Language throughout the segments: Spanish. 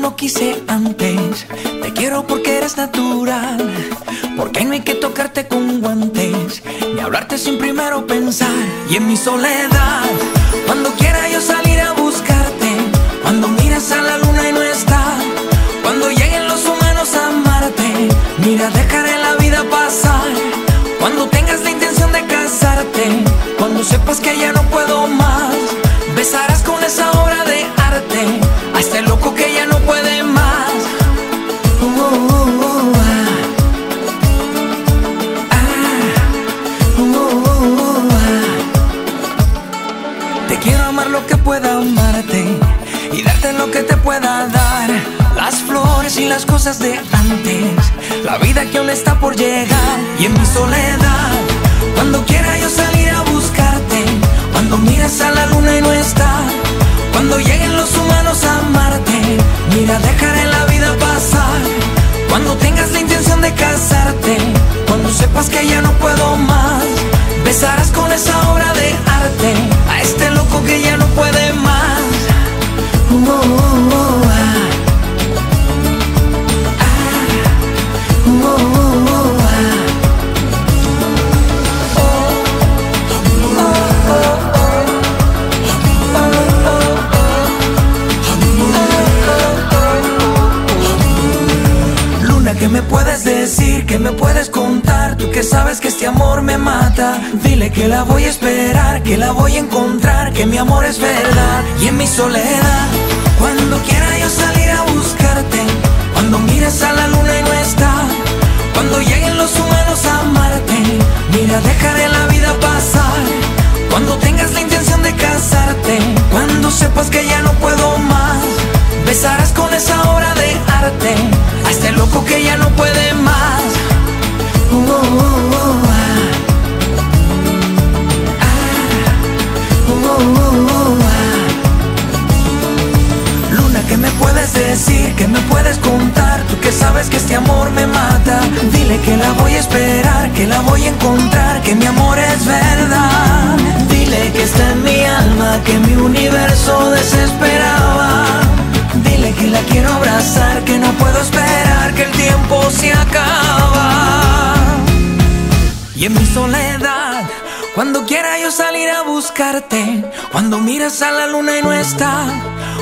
lo quise antes. Te quiero porque eres natural. Porque no hay que tocarte con guantes. Ni hablarte sin primero pensar. Y en mi soledad, que te pueda dar. Las flores y las cosas de antes, la vida que aún está por llegar y en mi soledad. Cuando quiera yo salir a buscarte, cuando miras a la luna y no está, cuando lleguen los humanos a amarte, mira, dejaré la vida pasar. Cuando tengas la intención de casarte, cuando sepas que ya no puedo más, besarás con esa obra de arte oh, oh. oh, oh. Me puedes contar? Tú que sabes que este amor me mata. Dile que la voy a esperar, que la voy a encontrar, que mi amor es verdad. Y en mi soledad, cuando quiera yo salir a buscarte, cuando mires a la luna y no está, cuando lleguen los humanos a amarte, mira, dejaré la vida pasar. Cuando tengas la intención de casarte, cuando sepas que ya no puedo más, besarás con esa obra de arte sabes que este amor me mata. Dile que la voy a esperar, que la voy a encontrar, que mi amor es verdad. Dile que está en mi alma, que mi universo desesperaba. Dile que la quiero abrazar, que no puedo esperar, que el tiempo se acaba. Y en mi soledad, cuando quiera yo salir a buscarte, cuando miras a la luna y no está,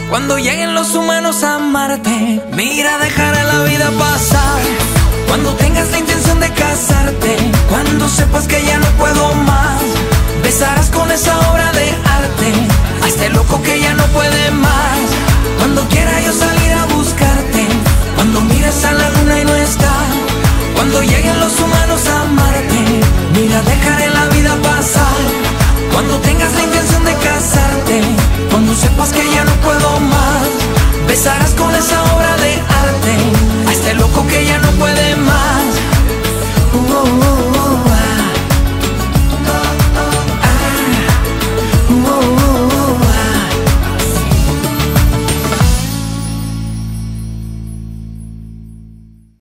cuando lleguen los humanos a Marte, mira, dejaré la vida pasar. Cuando tengas la intención de casarte, cuando sepas pasarás con esa